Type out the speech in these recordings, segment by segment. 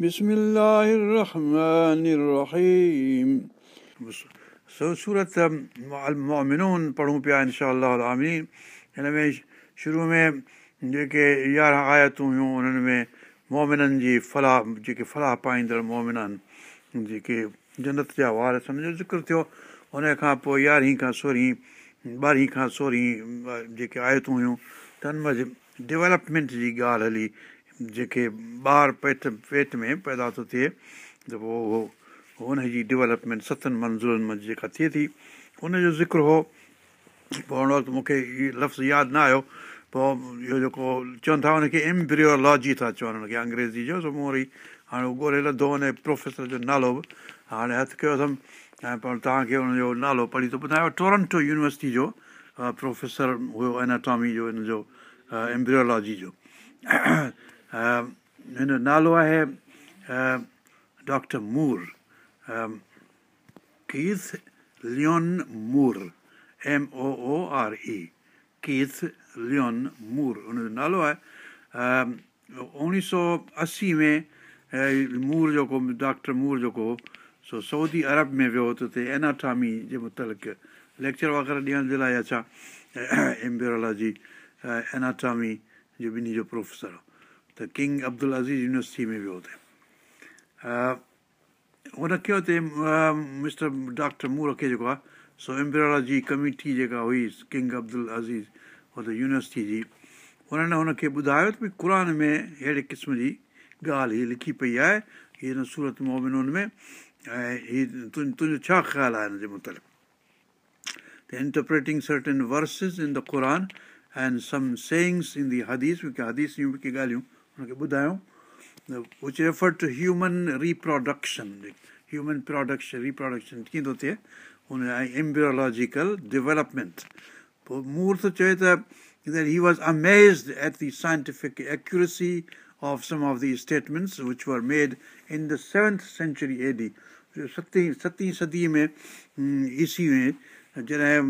بسم الله الرحمن الرحيم सूरत मोमिनून पढ़ूं पिया इनशा आमीन हिन में शुरू में जेके यारहं आयतूं हुयूं उन्हनि में मोमिननि जी फलाह जेके फलाह पाईंदड़ मोमिन आहिनि जेके जन्नत जा वार सम्झो ज़िक्र थियो हुन खां पोइ यारहीं खां सोरहीं ॿारहीं खां सोरहीं जेके आयतूं हुयूं त हुन में डेवलपमेंट जी ॻाल्हि हली جيڪي ٻار پيٽ پيٽ ۾ پيدا ٿو ٿئي ته پوءِ اهو هن جي ڊولپمينٽ ستن منزلن ۾ جيڪا ٿئي ٿي ان جو ذڪر هو. پوءِ هن وقت مون کي اهو لفظ ياد نه آيو. پوءِ اهو جيڪو چون ٿا هن کي ايمبريولاجي ٿا چون هن کي انگريزي جو مون وري هاڻي اهو ڳولهي لڌو هن پروفيسر جو نالو به. هاڻي هٿ ڪيو اٿم. ۽ پر توهان کي هن جو نالو پڙهي ٿو ٻڌايو. ٽورنٽو يونيورسٽي جو پروفيسر هيو ايناٽامي جو هن جو ايمبريولاجي جو هن نالو آهي doctor Moore Keith Leon Moore M O O R E Keith Leon Moore هن جو نالو آهي اڻويهه سؤ اسي ۾ مور جيڪو ڊاڪٽر مور جيڪو سو سعودي ارب ۾ ويو ته هتي ايناٽامي جي مطلق ليڪچر وغيره ڏيڻ جي لاءِ ڇا ايمبريولاجي ايناٽامي جو ٻنهي جو پروفيسر ته ڪنگ عبدل عزيز يونيورسٽي ۾ ويو هتي هن ڪيو هتي مسٽر ڊاڪٽر مور کي جيڪو آهي سو ايمبريولاجي ڪمٽي جيڪا هئي ڪنگ عبدل عزيز هتي يونيورسٽي جي. هنن هن کي ٻڌايو ته ڀئي قر ۾ اهڙي قسم جي ڳالهه هيءَ لکي پئي آهي هيءَ هن سورت مومنن ۾۽ هيءَ تنهنجو ڇا خيال آهي هن جي متالق؟ Interpreting certain verses in the قر and some sayings in the حديث حديث جون به ڪي ڳالهيون هن کي ٻڌايون which refer to human reproduction human production reproduction ڪيئن ٿو ٿئي هن ۽ ايمبريولاجڪل ڊولپمينٽ پوءِ مون ته چئي ته he was amazed at the scientific accuracy of some of these statements which were made in the 7th century AD. ستين ستين صديءَ ۾ ايسي ۾ جڏهن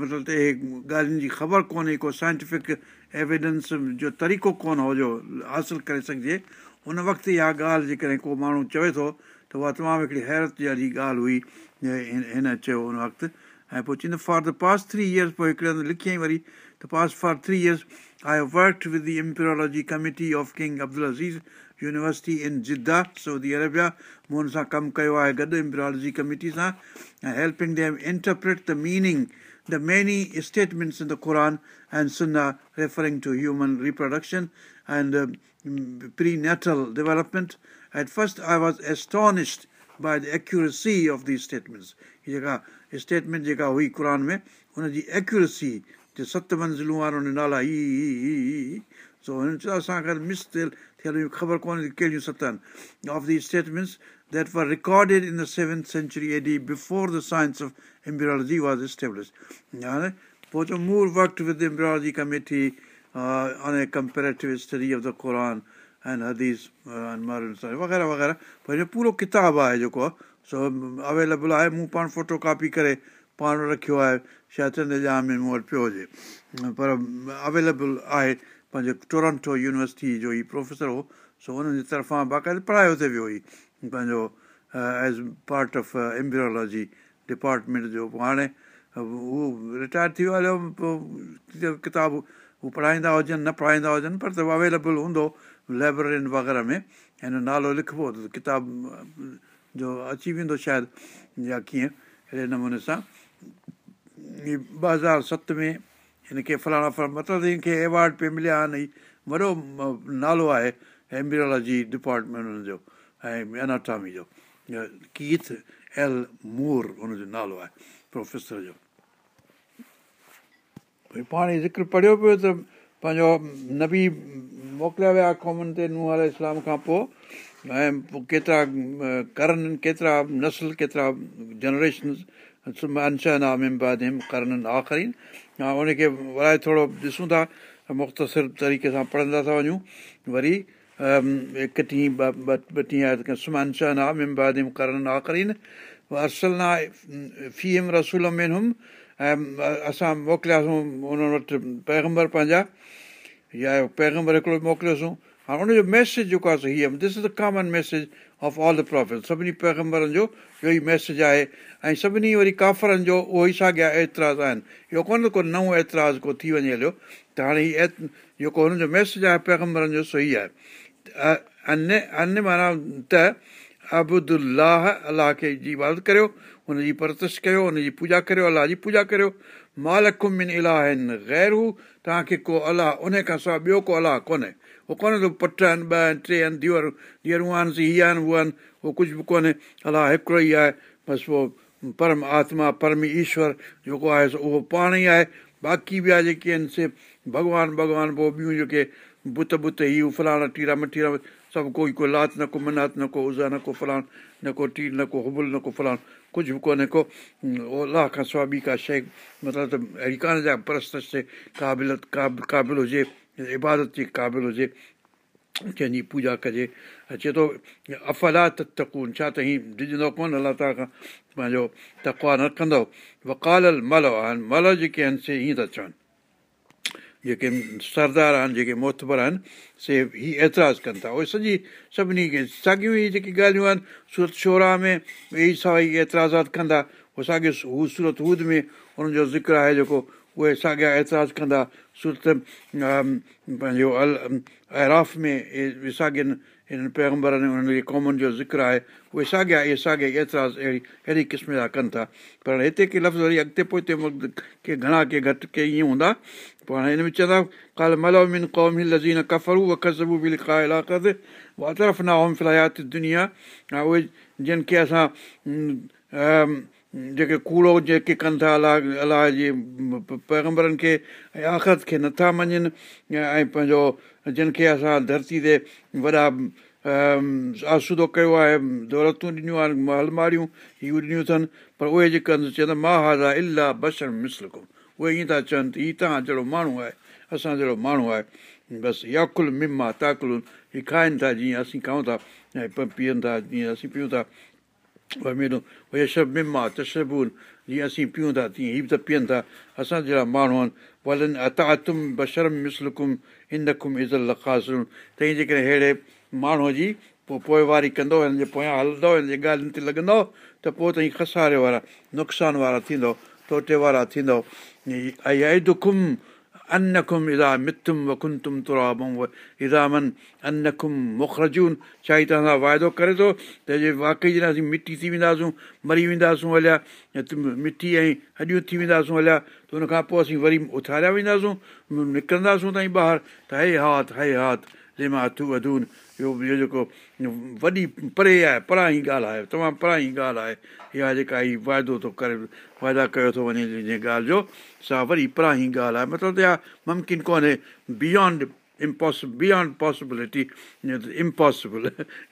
مطلب ته اهي ڳالهين جي خبر ڪونهي ڪو سائنٽيفڪ ايوڊينس جو طريقو ڪونه هو جو حاصل ڪري سگهجي ان وقت اها ڳالهه جيڪڏهن ڪو ماڻهو چوي ٿو ته اها تمام هڪڙي حيرت واري ڳالهه هئي هن چيو ان وقت. ۽ پوءِ چوندو for the past three years پوءِ هڪڙي هنڌ لکيئين وري ته past for three years I have worked with the embryology committee of King Abdul Aziz university in Jeddah Saudi Arabia مون هن سان ڪم ڪيو آهي گڏ امپيولاجي ڪمٽي سان ۽ helping them interpret the meaning the many statements in the قر and سنا referring to human reproduction and prenatal development. At first I was astonished by the accuracy of these statements. جيڪا هئي قر ۾ هن جي ايڪيوريسي جو ست منزلون وارا هن نالا ئي ئي سو هنن چيو اسان کي مس خبر ڪونهي ڪهڙيون ست آهن of the statements that were recorded in the 7th century AD before the science of embryology was established. پوءِ چيو مور on a comparative study of the Quran and Hadith uh, and modern science وغيره وغيره اهو پورو ڪتاب آهي جيڪو آهي سو اويليبل آهي مون پاڻ فوٽو ڪاپي ڪري پاڻ رکيو آهي شايد چند جام ۾ مون وٽ پيو هجي پر اويليبل آهي پنهنجي ٽورنٽو يونيورسٽي جو ئي پروفيسر هو سو هنن جي طرفان باقائدي هتي ويو هئي. پنهنجو as part of embryology department جو پوءِ هاڻي هو رٽائر ٿي ويو هليو پوءِ ڪتاب هو پڙهائيندا هجن نه پڙهائيندا هجن پر ته اويليبل هوندو لائبريرين وغيره ۾ هن نالو لکبو ته ڪتاب جو اچي ويندو شايد يا ڪيئن اهڙي نموني سان. ٻه هزار ست ۾ هن کي فلاڻا ڦل مطلب هن کي ايوارڊ پيا مليا آهن وڏو نالو آهي ايمبريولاجي ڊپارٽمينٽ هن جو ۽ ايناٽامي جو. ڪيٿ ايل مور هن جو نالو آهي پروفيسر جو. پاڻ ئي ذڪر پڙهيو پيو ته پنهنجو نبي موڪليا ويا قومن تي ننهن ال اسلام کان پوءِ ۽ ڪيترا ڪرن ڪيترا نسل ڪيترا جنريشنس انشانامم ڪرنن آخري ها ان کي ورائي ٿورو ڏسون ٿا مختصر طريقي سان پڙهندا ٿا وڃون. وري ايڪٽيهه ٻه ٻٽيهه انشانا ممبادم ڪرن آخرين ارسلنا فيم رسول ۾ هم ۽ اسان موڪلياسين انهن وٽ پيگمبر پنهنجا يا پيگمبر هڪڙو موڪليوسين هاڻي هن جو ميسيج جيڪو آهي هيءَ this is the common message of all the prophet سڀني پيگمبرن جو اهو ئي ميسيج آهي ۽ سڀني وري ڪافرن جو اهو ئي ساڳيا اعتراض آهن اهو ڪونهي ڪو نئون اعتراض ڪو ٿي وڃي هليو ته هاڻي هيءَ جيڪو هن جو ميسيج آهي پيگمبرن جو سو ئي آهي اني اني معنيٰ ته ابدلاهه الله کي جي عبادت ڪريو هن جي پرتش ڪيو هن جي پوڄا ڪريو الله جي پوڄا ڪريو مالڪمن الاهه آهن غير هو توهان کي ڪو الله ان کان سواءِ ٻيو ڪو الله ڪونهي اهو ڪونهي پٽ آهن ٻه آهن ٽي آهن ڌيئرون ڌيئرون آهن هيءَ آهن اهي آهن اهو ڪجهه به ڪونهي الله هڪڙو ئي آهي بس اهو پرم آتما پرم ايشور جيڪو آهي اهو پاڻ ئي آهي باقي ٻيا جيڪي آهن سي ڀڳوان ڀڳوان پوءِ ٻيون جيڪي بت بت هيءَ فلاڻا ٽيرا مٽيرا سڀ ڪوئي ڪو لات نه ڪو منات نه ڪو ازا نه ڪو فلاڻ نه ڪو ٽير نه ڪو هبل نه ڪو فلاڻ ڪجهه به ڪونهي ڪو الله کان سواءِ ٻي ڪا شيءِ مطلب ته اهڙي ڪانه جا پرست تي قابل قابل هجي عبادت جي قابل هجي ڪنهن جي پوڄا ڪجي اچي ٿو افلا ته تڪون ڇا ته هيئن ڊڄندو ڪونه الله تالا کان پنهنجو تڪوا نه ڪندو وڪال مهل آهن مهل جيڪي آهن سي هيئن ٿا چون جيڪي سردار آهن جيڪي موتبر آهن سي هيءَ اعتراض ڪن ٿا اهي سڄي سڀني کي ساڳيون ئي جيڪي ڳالهيون آهن سورت شورا ۾ اهي سڀئي ايترازات ڪندا اهي سورت هود ۾ هنن جو ذڪر آهي جيڪو اهي ساڳيا اعتراض ڪندا سورت پنهنجو ال ايراف ۾ ساڳين هنن پيگمبرن هنن جي قومن جو ذڪر آهي اهي ساڳيا اهي ساڳيا اعتراض اهڙي اهڙي قسم جا ڪن ٿا پر هتي ڪي لفظ وري اڳتي پوءِ هتي ڪي گهڻا ڪي گهٽ ڪي ائين هوندا پوءِ هاڻي هن ۾ چوندا ڪال ملمن قوم لزين ڪفرو به لکا الاقت اها طرف نه هوم فلايات دنيا ۽ اهي جن کي اسان جيڪي ڪوڙو جيڪي ڪن ٿا الله الله جي پيگمبرن کي ۽ آخرت کي نٿا مڃن ۽ پنهنجو جن کي اسان ڌرتي تي وڏا آسودو ڪيو آهي دولتون ڏنيون آهن الماريون اهي ڏنيون اٿن پر اهي جيڪي چوندا مان هازا الاهه بشر مسل ڪو اهي ائين ٿا چون ته هيءُ توهان جهڙو ماڻهو آهي اسان جهڙو ماڻهو آهي. بس ياڪل مما تاڪل هيءُ کائين ٿا جيئن اسين کائون ٿا ۽ پيئن ٿا جيئن اسين پيون ٿا ميڏو يشب مما تشبون جيئن اسين پيون ٿا تيئن هيءَ به ته پيئن ٿا اسان جهڙا ماڻهو آهن ولن اتاتم بشرم مسلڪم انڪم ازل لکاسن تنهن جي ڪري اهڙي ماڻهوءَ جي پوءِ پوئواري ڪندو هن جي پويان هلندو هن جي ڳالهين تي لڳندو ته پوءِ ته کساري وارا نقصان وارا ٿيندو ٽوٽي وارا ٿيندو ۽ دکم انکم ازا مٿم وکن تم ترابون ازامن انکم مکرجون ڇا ئي توهان سان واعدو ڪري ٿو ته جي واقعي جڏهن اسين مٽي ٿي وينداسون مري وينداسون هليا مٽي ۽ هڏيون ٿي وينداسون هليا ته هن کان پوءِ اسين وري اٿاريا وينداسون نڪرنداسون تائين ٻاهر ته هي هاٿ هي هاٿ لما ٿو وڌون اهو اهو جيڪو وڏي پري آهي پران ئي ڳالهه آهي تمام پران ئي ڳالهه آهي اها جيڪا هيءَ واعدو ٿو ڪري وائدا ڪيو ٿو وڃي جنهن ڳالهه جو سا وري پران ئي ڳالهه آهي. مطلب ته اها ممڪن ڪونهي beyond impossible beyond possibility impossible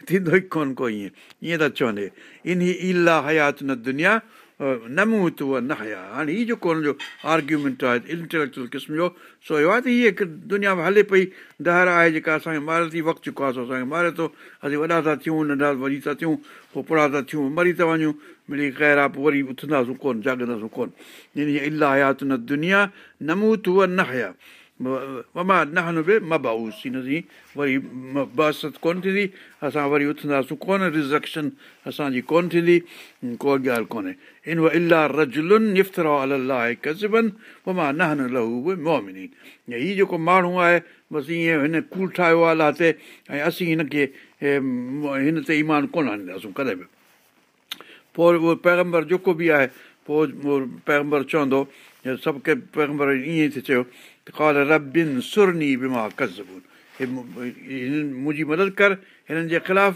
ٿيندو ئي ڪونه ڪو ائين ائين ٿا چون ان الاهه حيات نه دنيا نه مون ته اها نه هيا هاڻي هيءَ جيڪو هن جو آرگيومينٽ آهي انٽيليڪچئل قسم جو سو اهو آهي ته هيءَ هڪ دنيا ۾ هلي پئي دهر آهي جيڪا اسان کي ماري ٿي وقت چڪو آهي سو اسان کي ماري ٿو اسين وڏا ٿا ٿيون ننڍا وري ٿا ٿيون پوءِ پڙا ٿا ٿيون مري ٿا وڃون ملي خير آهي پوءِ وري اٿنداسون ڪونه جاڳنداسون ڪونه ان الاهه حيات نه دنيا نه مون ته اها نه هيا مما نه به مبائوس هن جي وري باست ڪونه ٿيندي اسان وري اٿنداسون ڪونه رزڪشن اسان جي ڪونه ٿيندي ڪو ڳالهه ڪونهي ان الاهه رجلن افتر الله ڪزبن مما نه لهو به مومني هيءُ جيڪو ماڻهو آهي بس ائين هن ڪوڙ ٺاهيو آهي الله تي ۽ اسين هن کي هن تي ايمان ڪونه آڻينداسون ڪڏهن به پوءِ اهو پيگمبر جيڪو به آهي پوءِ پيگمبر چوندو سڀ ڪي پيگمبر ائين ئي ٿي چيو منهنجي مدد ڪر هنن جي خلاف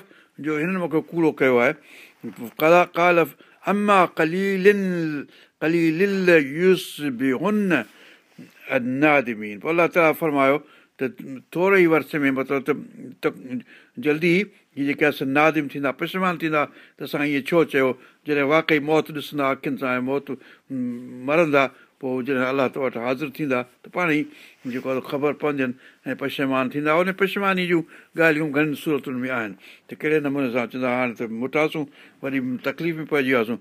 جو هنن مون کي ڪوڙو ڪيو آهي تالا فرمايو ته ٿوري ئي ورش ۾ مطلب جلدي جيڪي اسان نادم ٿيندا پشمان ٿيندا ته اسان ائين ڇو چيو جڏهن واقعي موت ڏسندا اکين سان موت مرندا پوءِ جڏهن الله ته وٽ حاضر ٿيندا ته پاڻ ئي جيڪو آهي خبر پونديون ۽ پشمان ٿيندا. ان پشماني جون ڳالهيون گهڻن صورتن ۾ آهن. ته ڪهڙي نموني سان چوندا هاڻي ته مٽاسون وري تڪليف ۾ پئجي وياسين.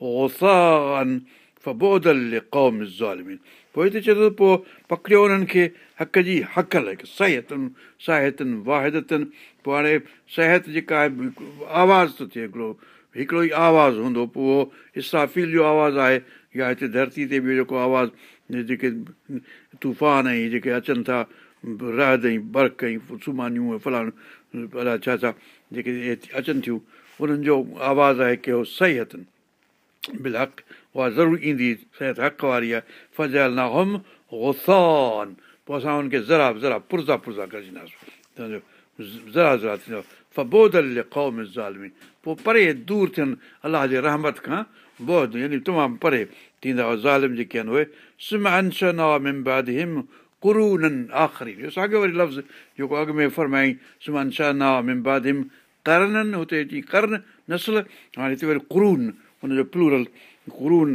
غسان فبودل قوم زالمين. پوءِ هتي چئي ٿو پوءِ پڪڙيو انهن کي حق جي هڪ سهتن ساهتن واهدتن. پوءِ هاڻي صحت جيڪا آهي آواز ٿو ٿئي هڪڙو هڪڙو ئي آواز هوندو پوءِ اهو اسرافيل جو آواز آهي. يا هتي ڌرتي تي به جيڪو آواز جيڪي طوفان ۽ جيڪي اچن ٿا رهد ۽ برق ۽ سمانيون ۽ فلاڻيون الائي ڇا ڇا جيڪي اچن ٿيون انهن جو آواز آهي ڪه هٿن. بل حق اها ضرور ايندي صحت حق واري آهي. فضل نا هوم گسان پوءِ اسان هن کي ذرا ذرا پرزا پرزا ڪري ڇڏينداسين ذرا ذرا ٿيندو فبودل قوم زالمي پوءِ پري دور ٿين الله جي رحمت کان بوڌ يعني تمام پري ٿيندا هئا ظالم جيڪي آهن اهي سم هم ڪرونن آخري ساڳيو وري لفظ جيڪو اڳ ۾ فرمائي سمان شاهه نا ممباد هم ڪرنن هتي اچي ڪرن نسل هاڻي هتي وري ڪرون هن جو پلورل ڪرون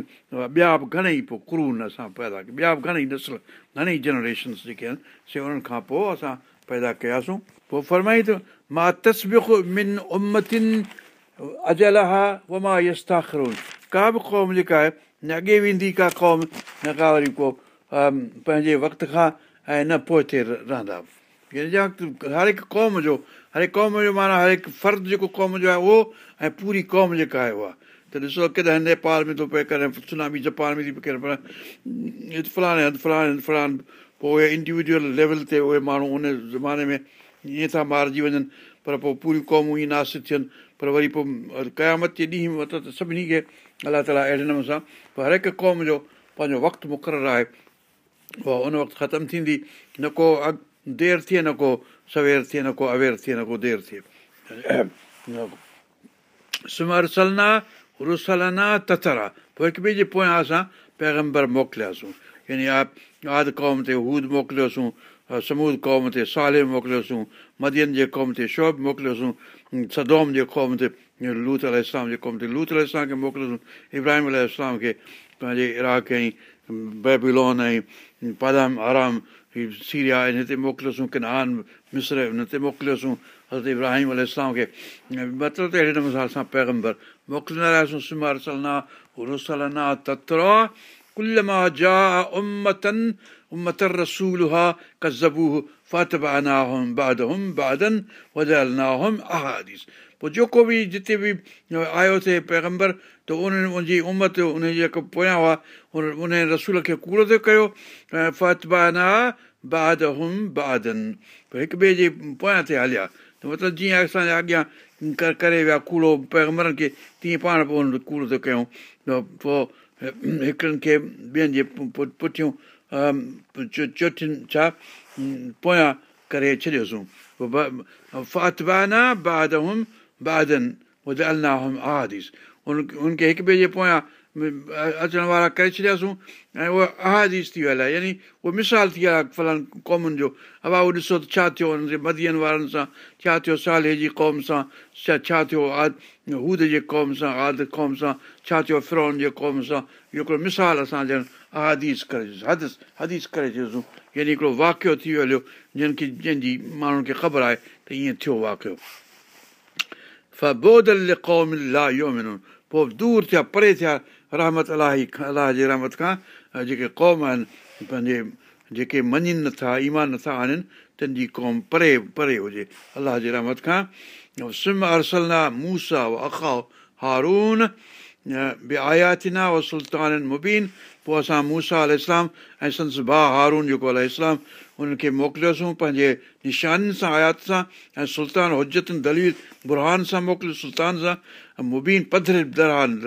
ٻيا به گهڻيئي پوءِ ڪرون اسان پيدا ڪيا ٻيا به گهڻيئي نسل گهڻيئي جنريشنس جيڪي آهن سي انهن کان پوءِ اسان پيدا ڪياسين پوءِ فرمائي ته مان تسبيڪ من امتن اجل ها اها مان يستاکرون ڪا به قوم جيڪا آهي نه اڳي ويندي ڪا قوم نه ڪا وري ڪو پنهنجي وقت کان ۽ نه پوءِ هتي رهندا هر هڪ قوم جو هر هڪ قوم جو معنيٰ هر هڪ فرد جيڪو قوم جو آهي اهو ۽ پوري قوم جيڪا آهي اها ته ڏسو ڪيڏا نيپال ۾ ٿو پئي ڪري سنامي جاپان ۾ ٿي پئي فلاڻي هنڌ فلاڻي هنڌ فلاڻي پوءِ اهي انڊوجئل ليول تي اهي ماڻهو ان زماني ۾ ائين ٿا مارجي وڃن پر پوءِ پوريون قومون ائين ناسڪ ٿين. پر وري پوءِ قيامت جي ڏينهن مطلب سڀني کي الله تالا اهڙي نموني سان هر هڪ قوم جو پنهنجو وقت مقرر آهي. اها ان وقت ختم ٿيندي نه ڪو اڳ دير ٿئي نه ڪو سوير ٿئي نه ڪو اوير ٿئي نه ڪو دير ٿئي. سمر سلنا رسلنا تٿرا پوءِ هڪ ٻئي جي پويان اسان پيگمبر موڪلياسين يعني آدي قوم تي هود موڪليوسين سمود قوم تي سالي موڪليوسين مدين جي قوم تي شوب موڪليوسين سدوم جي قوم تي لوت ال اسلام جي قوم تي لوت ال اسلام کي موڪليوسين ابراهيم ال کي پنهنجي عراق ۽ بيبلون ۽ پادام آرام سيريا آهن هتي موڪليوسين ڪن آن مسر هن تي موڪليوسين حضرت ابراهيم ال اسلام کي مطلب ته اهڙي نموني اسان پيگمبر موڪليندا رهياسين سمار سلنا رسلنا تترا ڪل جا امتن امتر رسول ها ڪزبو فاتبا هم بعد هم بادن وزل نا هم احاديث پوءِ جيڪو به جتي به آيو ٿئي پيگمبر ته انهن ان جي امت ان جيڪو پويان هئا ان ان رسول کي ڪوڙو ٿو ڪيو فاتبانا بعد هم بادن هڪ ٻئي جي پويان تي هليا ته مطلب جيئن اسان جا اڳيان ڪري ويا ڪوڙو پيگمبرن کي تيئن پاڻ پوءِ ڪوڙو ٿو ڪيون ته پوءِ هڪڙن کي ٻين جي پٺيون چوٺين ڇا پويان ڪري ڇڏيوسين فاتبانا بعد هم بادن الله هم هن هن کي هڪ ٻئي جي پويان اچڻ وارا ڪري ڇڏياسين ۽ اها احاديث ٿي ويل آهي يعني اها مثال ٿي ويا فلاڻ قومن جو. اهو ڏسو ته ڇا ٿيو هنن جي مديئن وارن سان ڇا ٿيو سالي جي قوم سان ڇا ڇا ٿيو آد هود جي قوم سان آد قوم سان ڇا ٿيو فرون جي قوم سان اهو هڪڙو مثال اسان ڄڻ احاديث ڪري حديث حديث ڪري ڇڏيوسين. يعني هڪڙو واقعو ٿي ويو هليو جن کي جنهن جي ماڻهن کي خبر آهي ته ائين ٿيو واقعو پوءِ دور ٿيا پري ٿيا رحمت الاهي الله جي رحمت کان جيڪي قوم آهن پنهنجي جيڪي مڃن نٿا ايمان نٿا آڻن تن جي قوم پري پري هجي الله جي رحمت کان سم ارسلنا موسيٰ اکائو هارون به آيا ٿيندا اهو سلطان مبين پوءِ اسان موسيٰ ال اسلام ۽ سنس ڀاءُ هارون جيڪو ال اسلام انهن کي موڪليوسين پنهنجي نشانن سان آيات سان ۽ سلطان هجتن دليل برهان سان موڪليو سلطان سان مبين پڌر درهان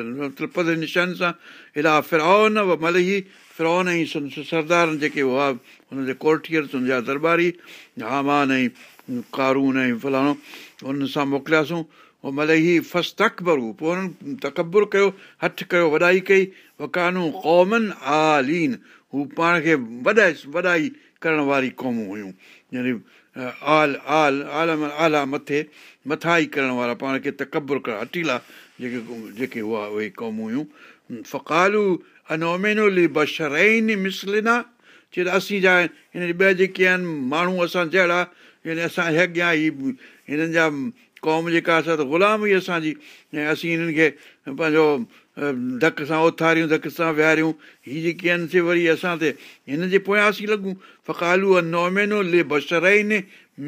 پڌر نشان سان هيڏا فرائون ملهي فرون ۽ سردار جيڪي هئا هن جي ڪوٺيئر هن جا درباري هامان ۽ ڪارون ۽ فلاڻو انهن سان موڪلياسين اهو ملهي فس تڪبرو پوءِ هنن تڪبر ڪيو هٿ ڪيو وڏائي ڪئي وڪانو قومن آلين هو پاڻ کي وڏائي وڏائي ڪرڻ واري قومون هيون يعني آل آل عالم اعليٰ مٿي مٿان ئي ڪرڻ وارا پاڻ کي تڪبر ڪرڻ هٽيلا جيڪي جيڪي هئا اهي قومون هيون فڪالو مسلنا چئي ته اسين جا هن ٻيا جيڪي آهن ماڻهو اسان جهڙا يعني اسان اڳيان ئي هنن جا قوم جيڪا اسان ته غلام هئي اسان جي ۽ اسين هنن کي پنهنجو ڌڪ سان اٿاريون ڌڪ سان وهاريون هيءَ جيڪي آهن سي وري اسان تي هن جي پويان اسين لڳون فڪالو نومينو لي بشرئين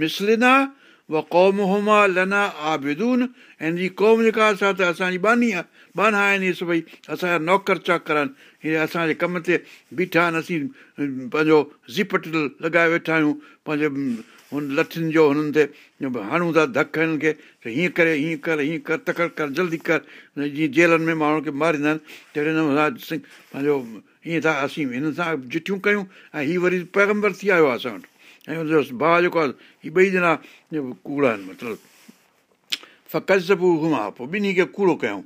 مسلنا و قوم هما لنا آبدون. ۽ هن جي قوم جيڪا اسان ته اسان جي باني آهي بانا آهن اهي سڀئي اسان جا نوڪر چاڪر آهن. هيءَ اسان جي ڪم تي بيٺا آهن اسين پنهنجو زپٽ لڳائي ويٺا آهيون پنهنجي هن لٺين جو هنن تي هڻون ٿا ڌڪ هنن کي هيئن ڪري هيئن ڪر هيئن ڪر تڪڙ ڪر جلدي ڪر. جيئن جيلن ۾ ماڻهن کي ماريندا آهن تهڙي نموني پنهنجو ائين ٿا اسين هن سان جٺيون ڪيون ۽ هيءَ وري پيگمبر ٿي آيو آهي اسان وٽ. ۽ هن جو ڀاءُ جيڪو آهي هيءَ ٻئي ڄڻا ڪوڙا آهن مطلب فقزبو گهما پوءِ ٻنهي کي ڪوڙو ڪيون.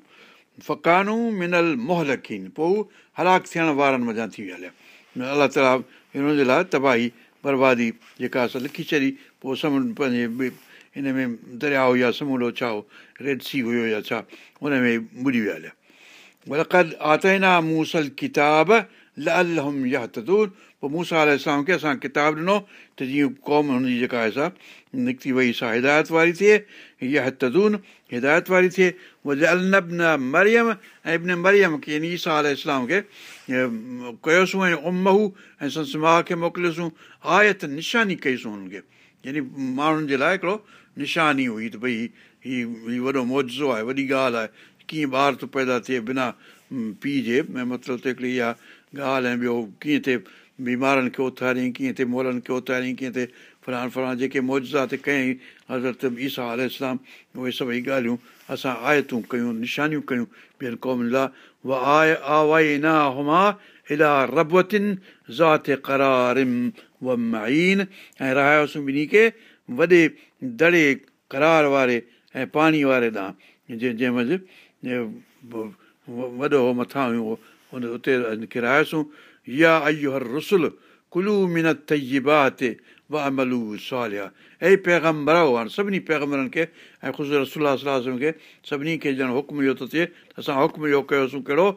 فڪانو منل موهلکين پوءِ هلاڪ ٿيڻ وارن مزا ٿي ويا هليا الله تالا هن جي لاءِ تباهي بربادي جيڪا اسان لکي ڇڏي پوءِ سمنڊ پنهنجي هن ۾ دريا يا سمورو ڇا هو ريڊ سي هيو يا ڇا هن ۾ ٻڏي ويا ولقد آتينا موسل ڪتاب لال يا تدور پوءِ موسيٰ آل کي اسان ڪتاب ڏنو ته جيئن قوم هن جي جيڪا آهي سا نڪتي وئي سا هدايت واري ٿئي اها تدون هدايت واري ٿئي نه مريم ۽ ابن مريم کي يعني ايسا آل اسلام کي ڪيوسين ۽ امهو ۽ سنس ماءُ کي موڪليوسين آيت نشاني ڪئيسين هنن کي يعني ماڻهن جي لاءِ هڪڙو نشاني هئي ته ڀئي هيءُ هيءُ وڏو موجون آهي وڏي ڳالهه آهي ڪيئن ٻار ٿو پيدا ٿئي بنا پيءُ جي مطلب ته هڪڙي اها ڳالهه ۽ ٻيو ڪيئن ٿئي بيمارن کي اٿاريئين ڪيئن ٿئي مولن کي اٿاريئين ڪيئن ٿئي فلاڻ فلاڻ جيڪي موزا تي ڪيئين حضرت ايسا آل اسلام اهي سڀئي ڳالهيون اسان آيتون ڪيون نشانيون ڪيون ٻين قومن لاءِ و آي آوائي نا هما هيڏا ربتن ذات ڪرارم و مائن ۽ رهايوسين ٻنهي کي وڏي دڙي ڪرار واري ۽ پاڻي واري ڏانهن. جنهن جنهن مهل وڏو هو مٿان هيو هن اتي ڪرايوسين يا ايو هر رسل ڪلو سواليا ۽ پيگمبر هاڻي سڀني پيگمبرن کي ۽ خوش صلاح کي سڀني کي ڄڻ حڪم اهو ٿو ٿئي اسان حڪم اهو ڪيوسين ڪهڙو؟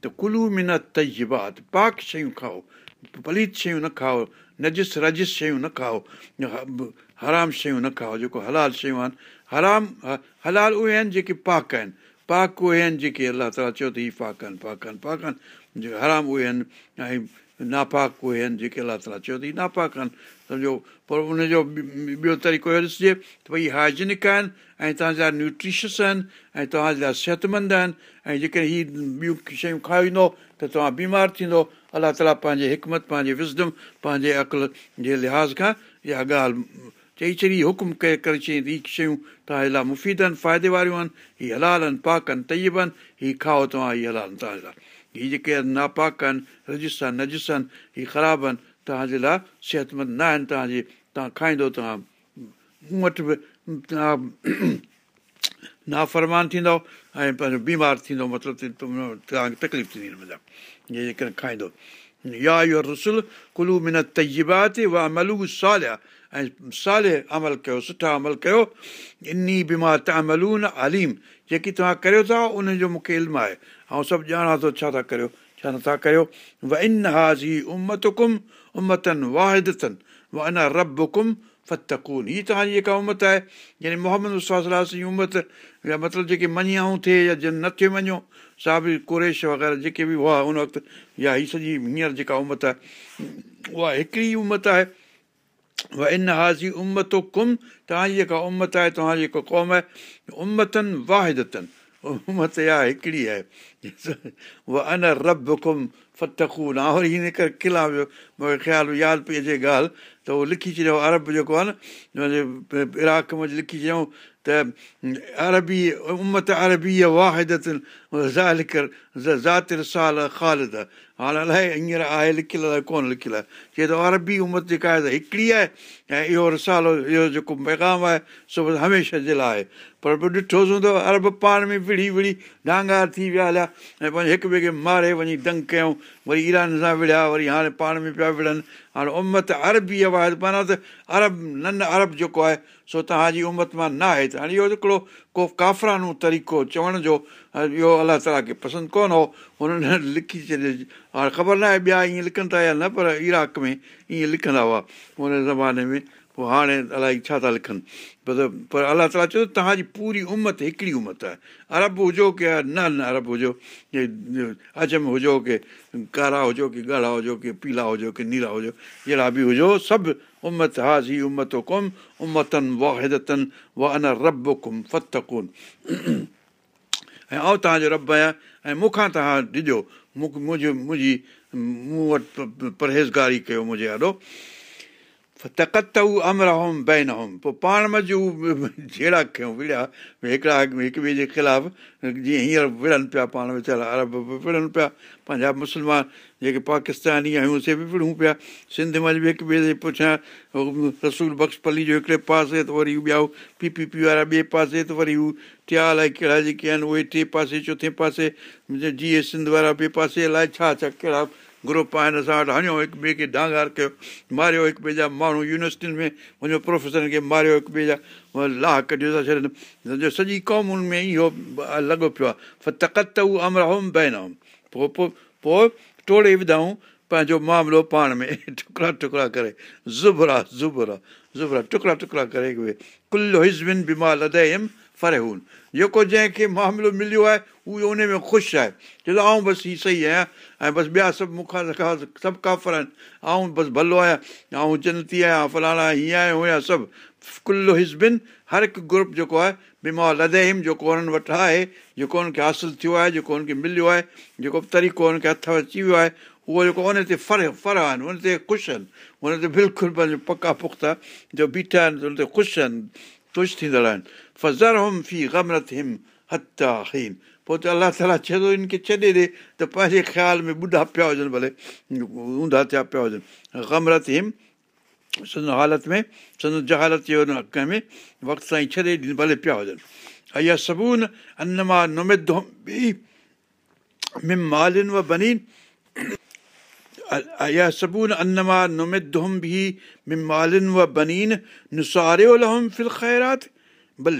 ته ڪلو منت تيبات پاڪ شيون کائو. پليت شيون نه کائو نجس رجس شيون نه کائو. حرام شيون نه کائو جيڪو هلال شيون آهن. حرام هلال اهي آهن جيڪي پاڪ آهن. پاڪ اهي آهن جيڪي الله تالا چيو ته هيءَ پاڪ آهن پاڪ آهن پاڪ آهن. حرام اهي آهن ۽ ناپاڪ اهي آهن جيڪي الله تالا چيو ته هيءَ ناپاڪ آهن سمجهو پر ان جو ٻيو طريقو اهو ڏسجي ته ڀئي هائيجينڪ آهن ۽ توهان جا نيوٽرشيس آهن ۽ توهان جي لاءِ صحتمند آهن ۽ جيڪي هيءَ ٻيون شيون کائيندو ته توهان بيمار ٿيندو الله تالا پنهنجي حڪمت پنهنجي وزڊم پنهنجي عقل جي لحاظ کان اها ڳالهه چئي ڇڏي حڪم ڪري ڪري چئي هيءَ شيون توهان جي لاءِ مفيد آهن فائدي واريون آهن هيءَ هلال آهن پاڪ آهن تئب آهن هيءَ کائو توهان هيءَ هلال آهن توهان جي لاءِ هيءَ جيڪي ناپاڪ آهن رجس آهن نجس آهن هيءَ خراب آهن توهان جي لاءِ صحتمند نه آهن توهان جي توهان کائيندو توهان مون وٽ به توهان نافرمان ٿيندو ۽ پنهنجو بيمار ٿيندو مطلب توهان کي تڪليف ٿيندي مهل جيئن جيڪڏهن کائيندو يا اهو رسل ڪلو منت تئبات اها املو ساليا ۽ سالي عمل ڪيو سٺا عمل ڪيو ان بيمار تملو نه اليم جيڪي توهان ڪريو ٿا ان جو مون کي علم آهي ۽ سڀ ڄاڻان ٿو ڇا ٿا ڪريو ڇا نٿا ڪريو و ان هازي امت ڪم واهدتن و انا رب ڪم فتڪون هيءَ توهان جي جيڪا امت آهي يعني محمد جي امت يا مطلب جيڪي مڃيائون ٿئي يا جن نه ٿئي مڃو سا به ڪريش وغيره جيڪي به هئا ان وقت يا هيءَ سڄي هينئر جيڪا امت آهي اها هڪڙي امت آهي و ان هازي امتو ڪم توهان جي جيڪا امت آهي توهان جي جيڪو قوم آهي امتن واهدتن उमत इहा हिकिड़ी आहे उहा अन रब कुम فتکون ۽ وري هن ڪري ڪلا ويو مون کي خيال ياد پئي اچي ڳالهه ته اهو لکي ڇڏيو ارب جيڪو آهي نه عراق ۾ لکي ڇڏيئون ته عربي امت عربي واهدت زاتر سال خالد هاڻي الائي هينئر آهي لکيل آهي ڪونه لکيل آهي چئي ٿو عربي امت جيڪا آهي ته هڪڙي آهي ۽ اهو رسالو اهو جيڪو پيگام آهي سو هميشه جي لاءِ پر پوءِ ڏٺوسين ته ارب پاڻ ۾ وڙهي وڙهي ڊانگار ٿي ويا هليا ۽ پنهنجي هڪ ٻئي کي ماري وڃي دنگ ڪيون وري ايران سان وڙهيا وري هاڻي پاڻ ۾ پيا وڙهن هاڻي امت عربي آهي معنيٰ ته ارب نه نه ارب جيڪو آهي سو توهان جي امت مان نه آهي ته هاڻي اهو هڪڙو ڪو ڪافرانو طريقو چوڻ جو اهو الله تالا کي پسند ڪونه هو هنن لکي ڇڏي هاڻي خبر نه آهي ٻيا ائين لکن ٿا يا نه پر عراق ۾ ائين لکندا هئا هن زماني ۾ پوءِ هاڻي الائي ڇا ٿا لکن؟ پر پر الله تالا چيو توهان جي پوري امت هڪڙي امت آهي. ارب هجو ڪه نه نه ارب هجو. اجم هجو ڪه ڪارا هجو ڪه ڳاڙها هجو ڪه پيلا هجو ڪه نيرا هجو. جهڙا به هجو سڀ امت هازي امت ڪم امتن واهدتن وا ان رب ڪم فت ڪونه ۽ آئون توهان جو رب آهيان. ۽ مون کان توهان ڏجو. منهنجي مون وٽ پرهيزگاري ڪيو منهنجي ڏاڍو تڪت هو امر هوم پوءِ پاڻ هو جهڙا ڪيون وڙيا هڪڙا هڪ ٻئي جي خلاف جيئن هينئر وڙهن پيا پاڻ ويچارا ارب به وڙهن پيا پنهنجا مسلمان جيڪي پاڪستاني آهيون سي به وڙهون پيا سنڌ منجهه به هڪ ٻئي جي پٺيان رسول بخش پلي جو هڪڙي پاسي ته وري ٻيا پي پي پي وارا ٻئي پاسي ته وري هو ٽيا الائي ڪهڙا جيڪي آهن اهي ٽي پاسي چوٿي پاسي جيئن سنڌ وارا ٻئي پاسي الائي ڇا ڇا ڪهڙا گروپ آهن اسان وٽ هڻيو هڪ ٻئي کي ڊانگار ڪيو ماريو هڪ ٻئي جا ماڻهو يونيورسٽين ۾ وڃو پروفيسرن کي ماريو هڪ ٻئي جا لاهه ڪڍيو ٿا ڇڏن. سمجهو سڄي قومن ۾ اهو لڳو پيو آهي. تڪت امر هوم بين هوم پوءِ پوءِ پوءِ ٽوڙي وڌائون پنهنجو معاملو پاڻ ۾. ٽڪڙا ٽڪڙا ڪري. زبرا زبرا زبرا ٽڪڙا ٽڪڙا ڪري ڪل هزبن بيمار لدم فري هون جيڪو جنهن کي معاملو مليو آهي اهو ان ۾ خوش آهي چئي ٿو آئون بس هيءَ صحيح آهيان ۽ بس ٻيا سڀ مون کان سڀ ڪافر آهن آئون بس ڀلو آهيان ۽ جنتي آهيان فلاڻا هيئن آهيان هئا سڀ ڪل هزبن هر هڪ گروپ جيڪو آهي بيمار لديهم جيڪو هنن وٽ آهي جيڪو هن کي حاصل ٿيو آهي جيڪو هن کي مليو آهي جيڪو طريقو هن کي هٿ اچي ويو آهي اهو جيڪو ان تي ڦر ڦر آهن ان تي خوش آهن هن تي بلڪل پنهنجو پڪا پختا جو بيٺا آهن ته هن تي خوش آهن خوش ٿيندڙ آهن فزر هم في گمرت هم پوءِ ته الله تالا چئي ٿو هن کي ڇڏي ڏي ته پنهنجي خيال ۾ ٻڍا پيا هجن ڀلي اونڌا ٿيا پيا هجن گمرت هم سن حالت ۾ سن جهالت حق ۾ وقت سان ئي ڇڏي ڏيند ڀلي پيا هجن ايا سبون ان مان نمد به مم مالن و بنين ايا سبون ان مان نمد به مم مالن و بنين نساريو لهم فل خيرات ڀل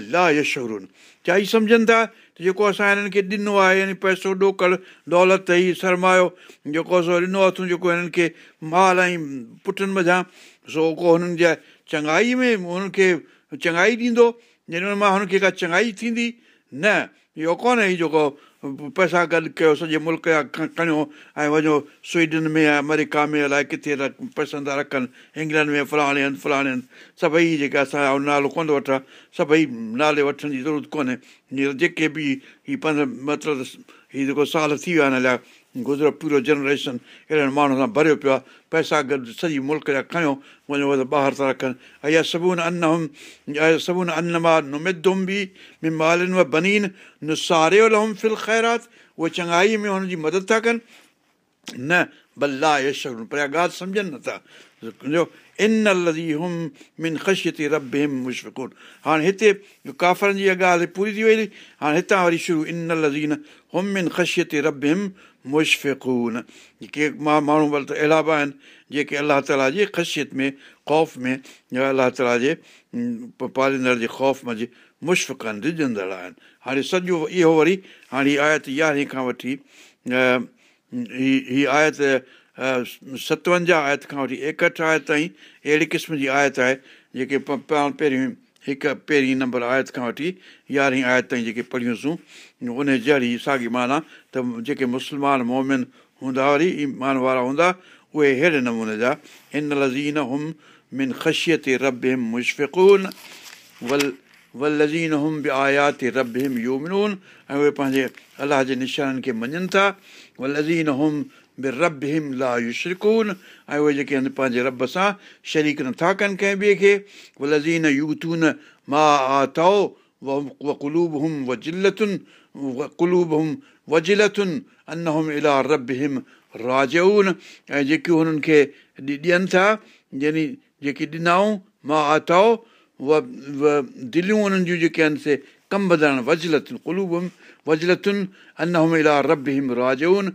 ڇا ئي سمجهن ٿا ته جيڪو اسان هنن کي ڏنو آهي يعني پئسو ڏوڪڙ دولت ئي سرمايو جيڪو اسان ڏنو اٿئون جيڪو هنن کي مال ۽ پٽن مجهان سو ڪو هنن جا چڱائي ۾ هنن کي چڱائي ڏيندو جن مان هن کي ڪا چڱائي ٿيندي نه اهو ڪونهي جيڪو پئسا گڏ ڪيو سڄي ملڪ جا کڻيو ۽ وڃو سويڊن ۾ آمريڪا ۾ الائي ڪٿي پئسن ٿا رکن انگلينڊ ۾ فلاڻي هنڌ فلاڻي هنڌ. سڀئي جيڪي اسان جو نالو ڪونه ٿو وٺان سڀئي نالي وٺڻ جي ضرورت ڪونهي. هينئر جيڪي به هيءَ پنج مطلب هيءَ جيڪو سال ٿي ويا آهن الائي گزرو پورو جنريشن اهڙن ماڻهن سان ڀريو پيو آهي. پئسا گڏ سڄي ملڪ جا کيو وڃو ته ٻاهر ٿا رکن. ايا سبون ان سبون ان مان نمدم به مالن بنين نساريو لهم فل خيرات. اهي چڱائي ۾ هن جي مدد ٿا ڪن. نه ڀلا اها ڳالهه سمجهن نٿا ان لزي هم من خشيتي رب هم مشفڪن. هاڻي هتي ڪافرن جي اها ڳالهه پوري ٿي وئي هاڻي هتان وري شروع. ان لزين هم من خشيتي رب هم مشفڪون ڪي مان ماڻهو وٽ ته اهڙا به آهن جيڪي الله تالا جي خشيت ۾ خوف ۾ يا الله تالا جي پاليندڙ جي خوف ۾ مشف آهن رجهندڙ آهن هاڻي سڄو اهو وري هاڻي هيءَ آيت يارهين کان وٺي هيءَ آيت ستونجاهه آيت کان وٺي ايڪهٺ آيت تائين اهڙي قسم جي آيت آهي جيڪي پاڻ پهريون هڪ پهرين نمبر آيت کان وٺي يارهين آيت تائين جيڪي پڙهيونسين ان جهڙي ساڳي معنيٰ ته جيڪي مسلمان مومن هوندا وري ايمان وارا هوندا اهي اهڙي نموني جا هن لزين هم من خشيت رب هم مشفڪون ول ول لزين هم به آيات رب هم يومنون ۽ اهي پنهنجي الله جي نشانن کي مڃن ٿا ول لزين هم رب هم لا يشرڪون ۽ اهي جيڪي آهن پنهنجي رب سان شريڪ نٿا ڪن ڪنهن ٻئي کي ول لزين يوتون مان آتئو وقلوب هم و جلتن ڪلوب هم وجلتن ان هم الا رب هم راجئون ۽ جيڪيون هنن کي ڏين ٿا يعني جيڪي ڏنائون مان آتائو و دليون انهن جون جيڪي آهن سي ڪم وڌڻ وجلتن ڪلوب هم وجلتن ان هم الا رب هم راجئون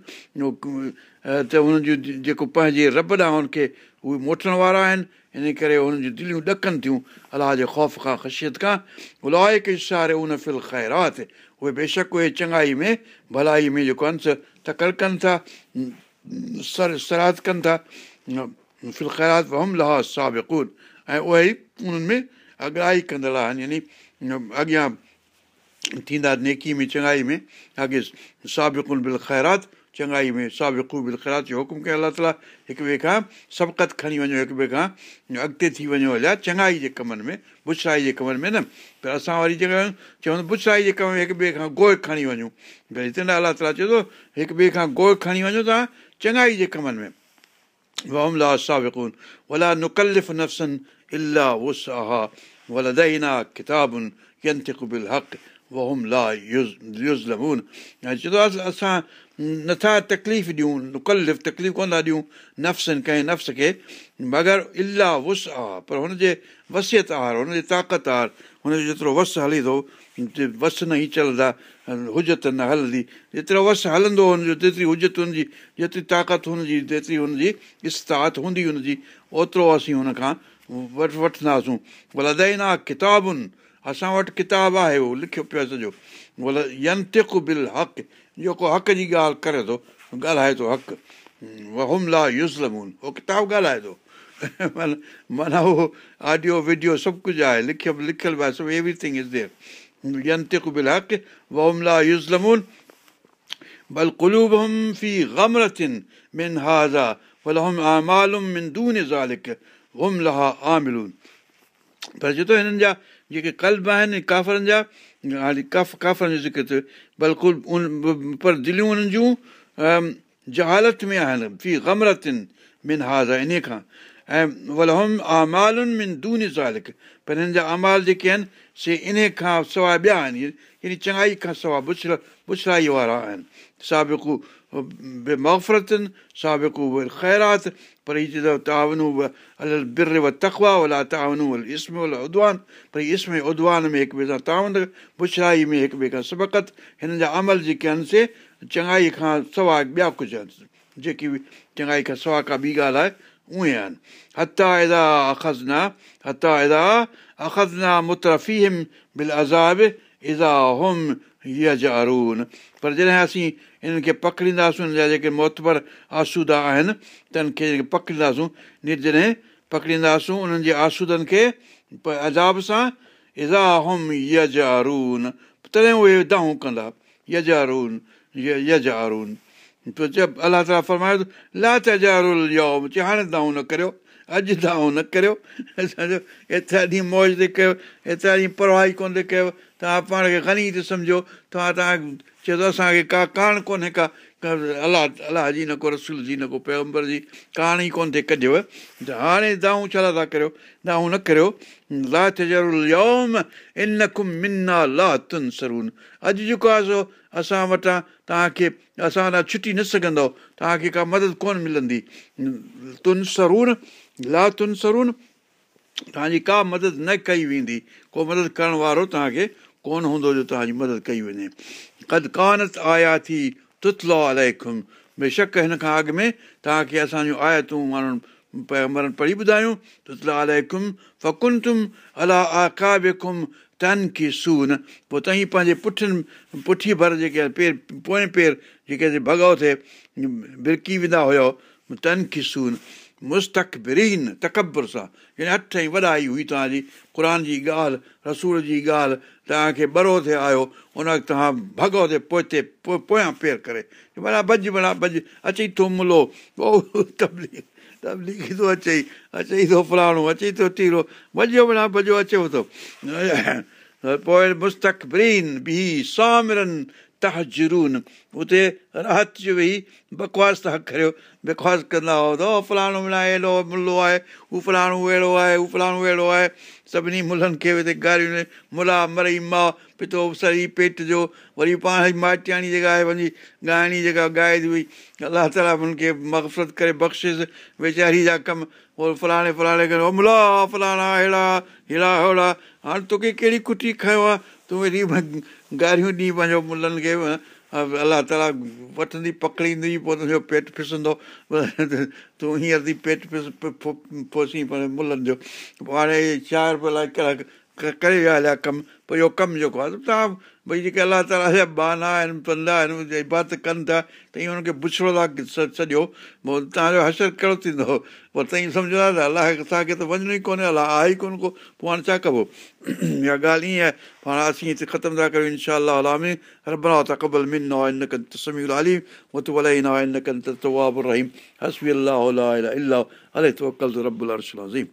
ته هنن جون جيڪو پنهنجي رب ڏانهن هن کي اهي موٽڻ وارا آهن ان ڪري هنن جون دليون ڏڪن ٿيون الله جي خوف کان خشيت کان. کي اشاري ان فل خيرات. اهي بيشڪ اهي چڱائي ۾ ڀلائي ۾ جيڪو آهن تڪڙ ڪن ٿا سر سراد ڪن ٿا. فل خيرات هم لها سابقون. ۽ اهي ئي انهن ۾ اڳيائي ڪندڙ آهن يعني اڳيان ٿيندا نيڪي ۾ چڱائي ۾ اڳي سابقن بل خيرات چڱائي ۾ سابق بل خيرات جو حڪم ڪيو الله تالا هڪ ٻئي کان سبقت کڻي وڃو هڪ ٻئي کان اڳتي ٿي وڃو هليا چڱائي جي ڪمن ۾ بڇائي جي ڪمن ۾ نه پر اسان وري جڳهه چوندا بڇائي جي ڪم ۾ هڪ ٻئي کان گوئي کڻي وڃون ڀئي هتي نه الله تالا چئي ٿو هڪ ٻئي کان گوئي کڻي وڃو توهان چڱائي جي ڪمن ۾ وملا سابقن ولا نڪلف نفسن الا وس ها ولدئينا ڪتابن ينتڪ بل حق وهم لا يوز لمون ۽ چئي ٿو اسان نٿا تڪليف ڏيون مڪلف تڪليف ڪونه ٿا ڏيون نفسن ڪنهن نفس کي مگر الاهه وس آهي پر هن جي وسيت آر هن جي طاقت آر هن جو جيترو وس هلي ٿو وس نه ئي چلندا حجت نه هلندي جيترو وس هلندو هن جو جيتري حجت هن جي جيتري طاقت هن جي جيتري هن جي استات هوندي هن جي اوترو اسين هن کان وٺ وٺنداسون ڀلا دئينا ڪتابن اسان وٽ ڪتاب آهي اهو لکيو پيو آهي سڄو. ڀلا ينتڪ بل حق. جيڪو حق جي ڳالهه ڪري ٿو ڳالهائي ٿو حق. حملا يزلمون. اهو ڪتاب ڳالهائي ٿو. معنيٰ معنيٰ اهو آڊيو وڊيو سڀ ڪجهه آهي لکيل لکيل آهي سڀ ايوريٿنگ از دير ينتڪ بل حق وهملا يزلمون. بل ڪلوب هم في گمرتن من هازا ڀل هم آمالم من دون زالڪ. هم لها آملون. پر ٿو هنن جا جيڪي ڪلب آهن ڪافرن جا حالي ڪف ڪافرن جو ذڪر ٿيو بلڪل ان پر دليون انهن جون جهالت ۾ آهن في غمرتن من هاز ان کان. ۽ ول هم آمالن من دون زالڪ. پر هنن جا امال جيڪي آهن سي ان کان سواءِ ٻيا آهن. يعني چڱائي کان سواءِ بڇڙ بڇڙائي وارا آهن. سابق بي مفرتن سابق خيرات پر هيءَ چئي ٿو تاونو ال بر و تکوا ولا تاونو ال اسم ول ادوان پر اسم ادوان ۾ هڪ ٻئي سان تاون بڇڙائي ۾ هڪ ٻئي کان سبقت هنن جا عمل جيڪي آهن سي چڱائي کان سواءِ ٻيا ڪجهه آهن جيڪي به چڱائي کان سواءِ ڪا ٻي ڳالهه آهي اهي آهن هتا ايندا اکزنا هتا ايندا اکزنا مترفيم بل عذاب ازا هم يجئرون پر جڏهن اسين انهن کي پڪڙينداسين هن جا جيڪي موتبر آسودا آهن ته هن کي پڪڙينداسون جڏهن پڪڙينداسون انهن جي آسودن کي اجاب سان ازا هم يجئرون تڏهن اهي دائون ڪندا. يجئرون يجئرون چئي الله تالا فرمايو لا تجارل يوم چئي هاڻي دائون نه ڪريو اڄ دائون نه ڪريو. اسان جو ايترا ڏينهن موج تي ڪيو ايترا ڏينهن پرواهي ڪونه تي ڪيو. توهان پاڻ کي کڻي ٿي سمجهو توهان توهان چئي ٿو اسان کي ڪا ڪانه ڪونهي ڪا الله الله جي نه ڪو رسول جي نه ڪو پيگمبر جي ئي ڪونه ٿئي ڪڍيو ته هاڻي دائون ڇا ٿا ڪريو؟ دائون نه ڪريو. لا تجرل يوم ان ڪم منا لا تن سرون اڄ جيڪو آهي سو اسان وٽان توهان کي اسان وٽان ڇٽي نه سگهندؤ. توهان کي ڪا مدد ڪونه ملندي. تن سرون لا تن سرون توهان جي ڪا مدد نه ڪئي ويندي ڪو مدد ڪرڻ وارو توهان کي ڪونه هوندو جو توهان جي مدد ڪئي وڃي ڪد ڪانت آيا ٿي تتلو اليکم بيشڪ هن کان اڳ ۾ توهان کي اسان جون آيتون ماڻهن پيگمبرن پڙهي ٻڌايون تتلا اليکم فڪن تم الا آڪابڪم تن ڪه سون پوءِ توهين پنهنجي پٺين پٺي ڀر جيڪي پير پوئين پير جيڪي ڀڳو ٿئي برڪي ويندا هيو تن ڪه سون مستقبرين تڪبر سان يعني اٺ ۽ وڏائي هئي توهان جي قر جي ڳالهه رسول جي ڳالهه توهان کي ٻرو ٿئي آيو ان وقت توهان ڀڳو ٿئي پوئتي پويان پير ڪري ڀلا ڀڄ ڀلا ڀڄ اچئي ٿو ملو پوءِ اچئي ٿو فلاڻو اچئي ٿو ٽيرو ڀڄو ڀلا ڀڄو پوءِ مستقبرين به سامرن تهجرون. اتي رات جو ويهي بڪواس ٿا ڪريو بڪواس ڪندا هئا ته فلاڻو ملا اهڙو ملو آهي هو فلاڻو اهڙو آهي هو فلاڻو اهڙو آهي. سڀني ملن کي هتي گاريون ملا مرئي ماءُ پتو سري پيٽ جو وري پاڻ ماٽياڻي جيڪا آهي پنهنجي ڳائڻي جيڪا ڳائي ٿي هئي الله تالا هن کي مقفرت ڪري بخشس ويچاري جا ڪم پوءِ فلاڻي فلاڻي ڪري ملا فلاڻا اهڙا اهڙا اهڙا هاڻي توکي ڪهڙي ڪٽي کيو آهي تون هيڏي گاريون ڏي پنهنجو ملن کي الله تالا وٺندي پڪڙيندي پوءِ تنهنجو پيٽ فسندو تون هينئر ٿي پيٽ فس پوسي پنهنجي ملن جو پوءِ هاڻي ڇا رپيا ڪهڙا ڪري ويا هليا ڪم پوءِ اهو ڪم جيڪو آهي توهان ڀئي جيڪي الله تالا جا بانا آهن پندا آهن عبادت ڪن ٿا ته ائين هن کي بڇڙو ٿا سڄو پوءِ توهان جو حشر ڪهڙو ٿيندو پوءِ ته ائين سمجهو اسان کي ته وڃڻو ئي ڪونهي الله آهي ئي ڪونه ڪو پوءِ هاڻي ڇا ڪبو اها ڳالهه ائين آهي هاڻي اسين هتي ختم ٿا ڪيون انشا الامي ربنا تقبل من ڪن ته متولائي نه ڪن ته رهيم هسبي الله الي عرش عظيم